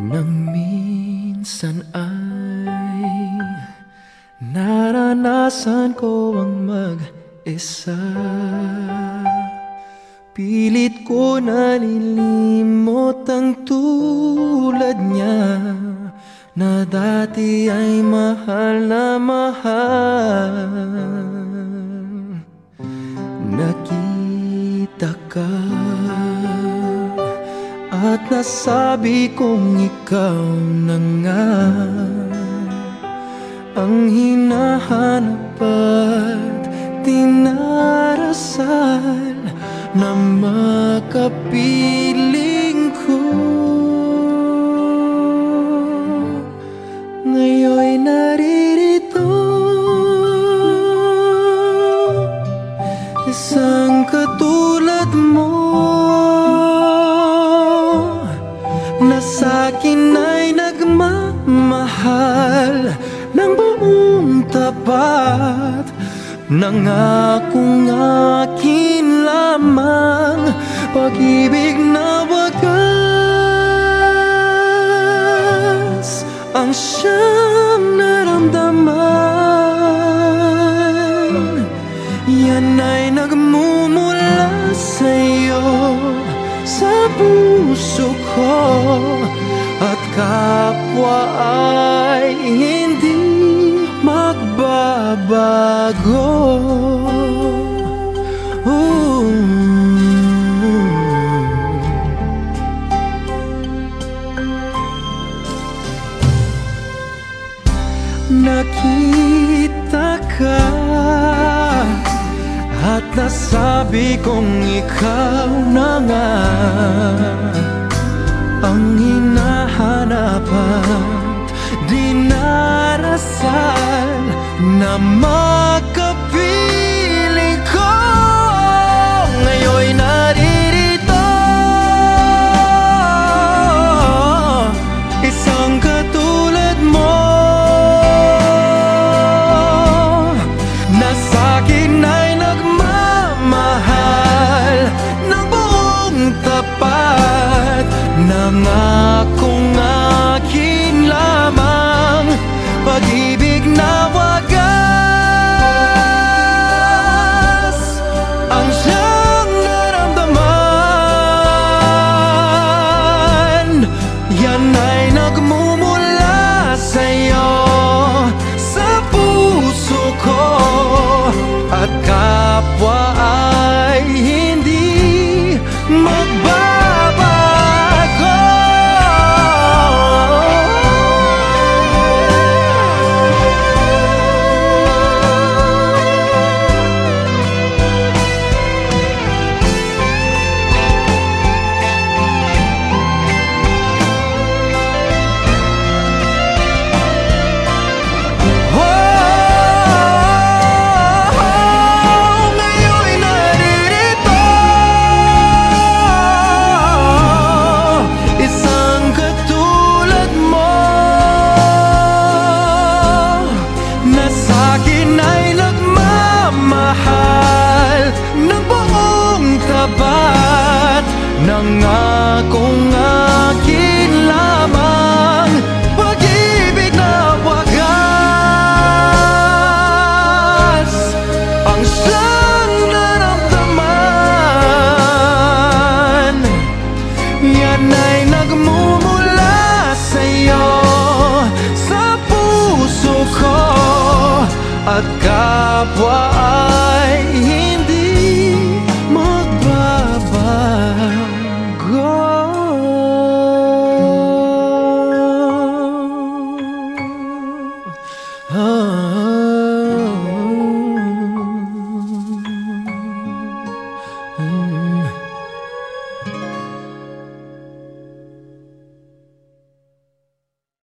Nang minsan ay Naranasan ko ang mag-isa. Pilit ko nalilimot ang tulad niya Na dati ay mahal na mahal at nasabi kong ikaw na nga. Ang hinahanap at tinarasal Na makapiling ko. Ngayon'y naririto. Isang katulad nagmamahal ng buong tapat. Nangakong akin lamang pag-ibig na wagas Ang siyang naramdaman. Yan ay nagmumula sa'yo sa puso ko kapwa ay hindi magbabago Ooh. Nakita ka at nasabi kong ikaw na nga Ang Na makapiling at kapwaan.